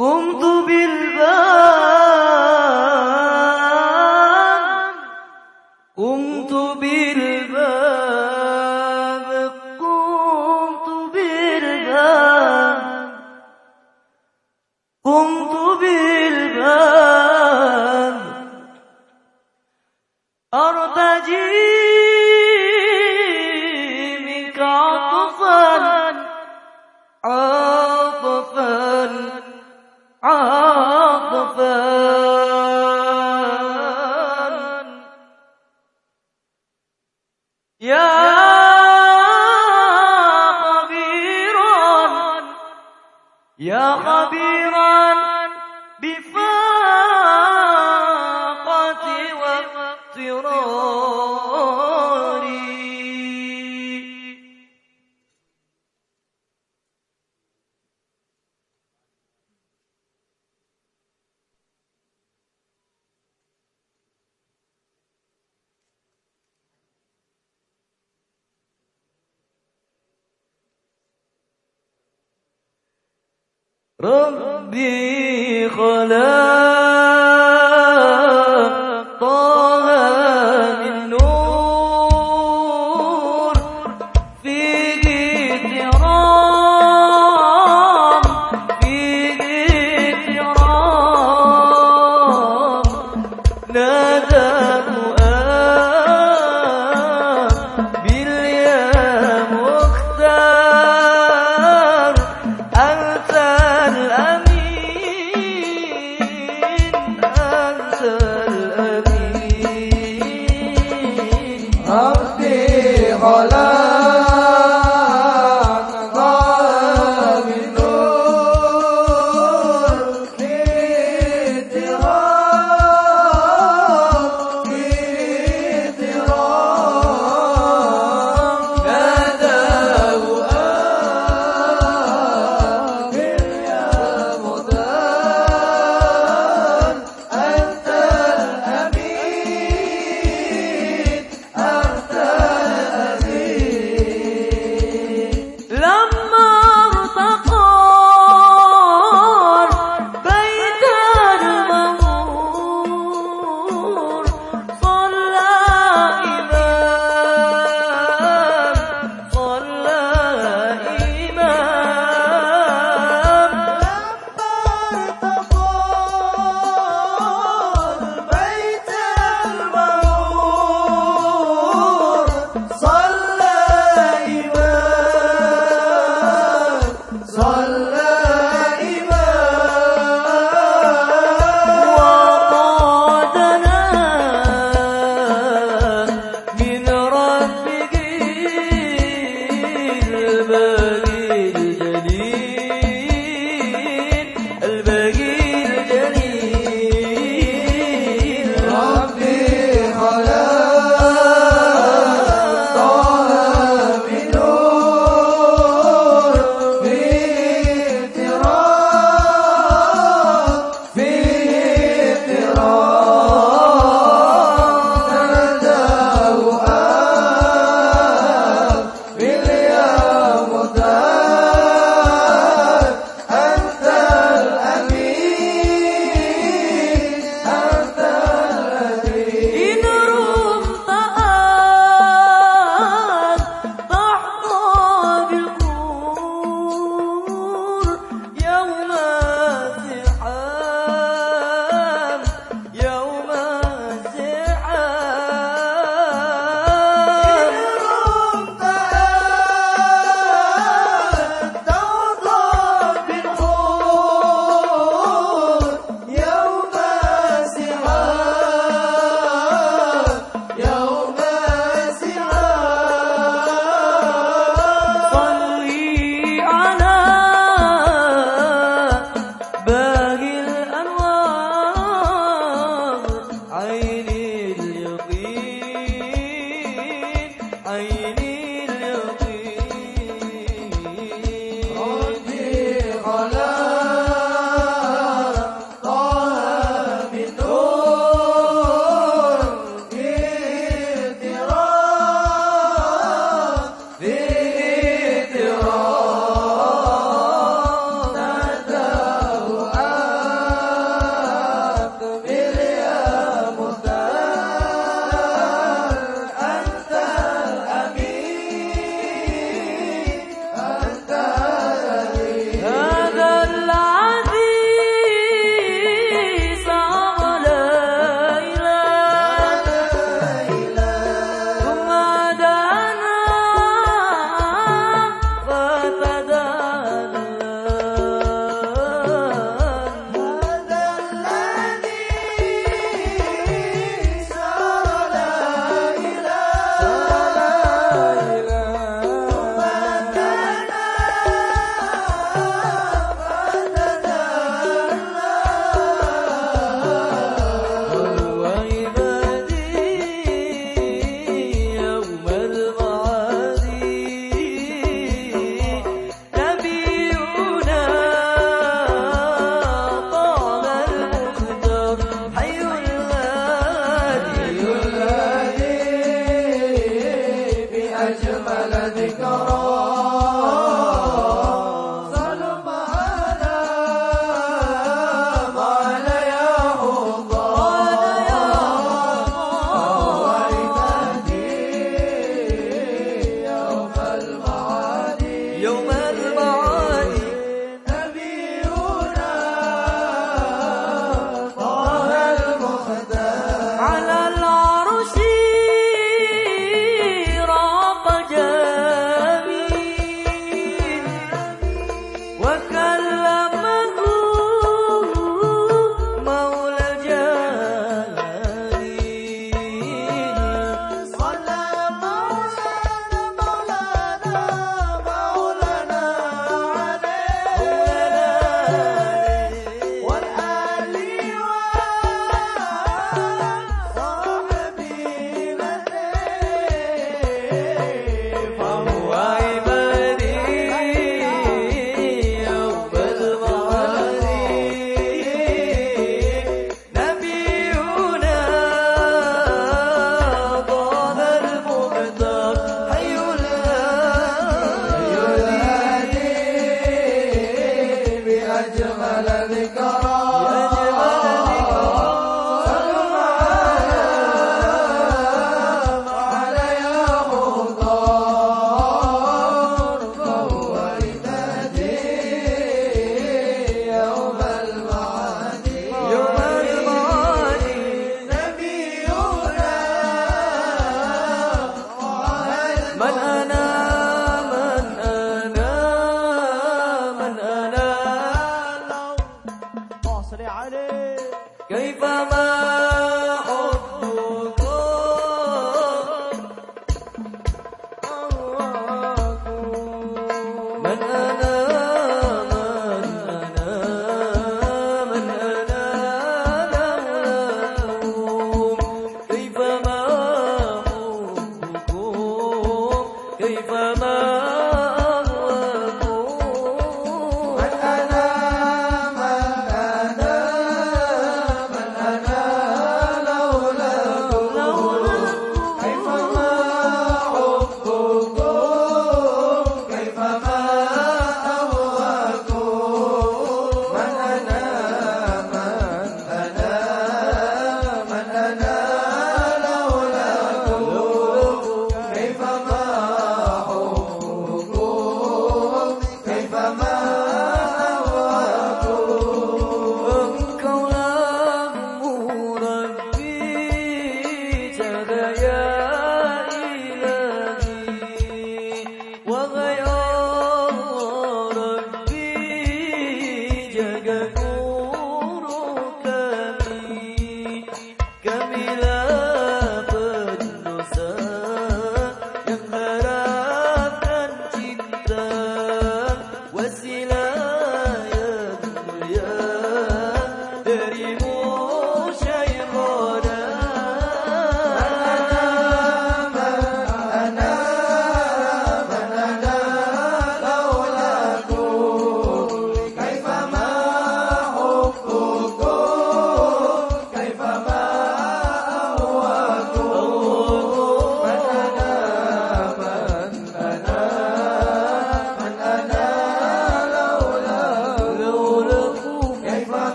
انظر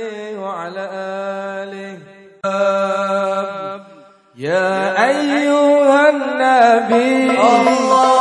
عليه وعلى آله. يا أيها النبي. الله.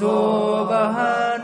سبحان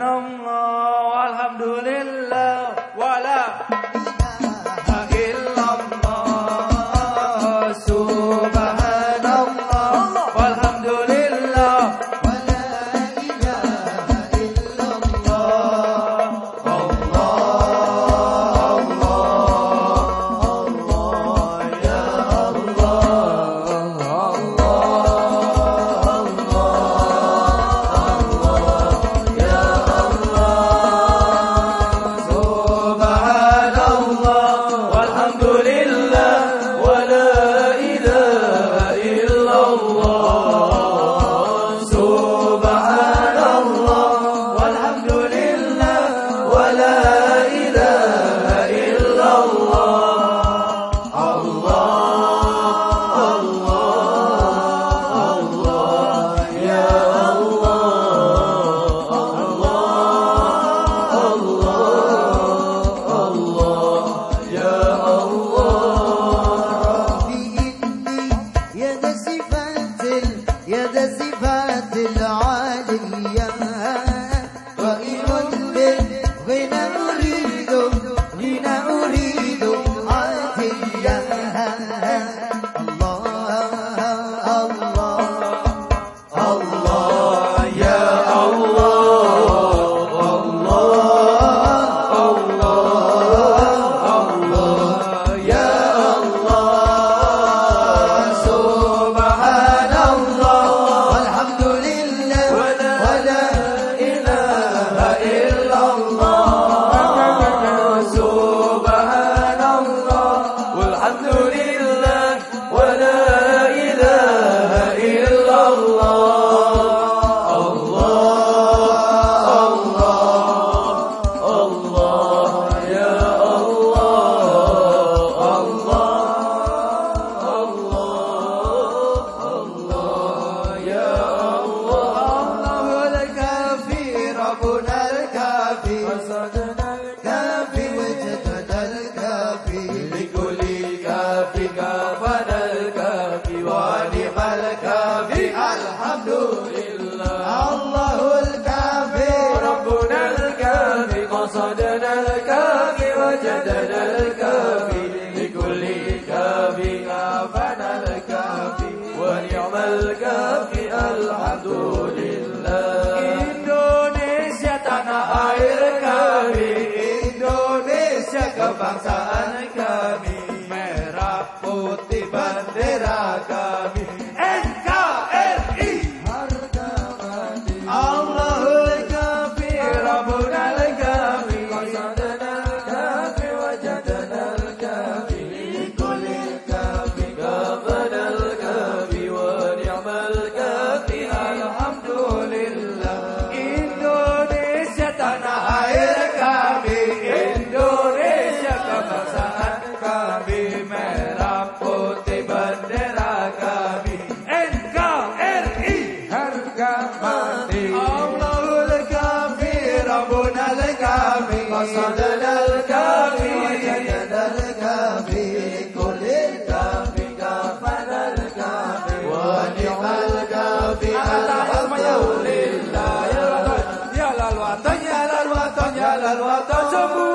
Abu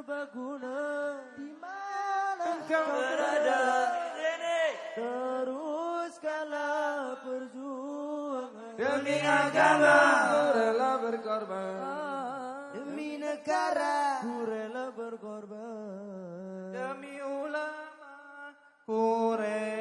serbaguna di mana engkau berada ini teruskanlah perjuangan. Demi agama. Rela berkorban. Ah. Demi negara. Ku rela berkorban. Demi ulama. Ku rela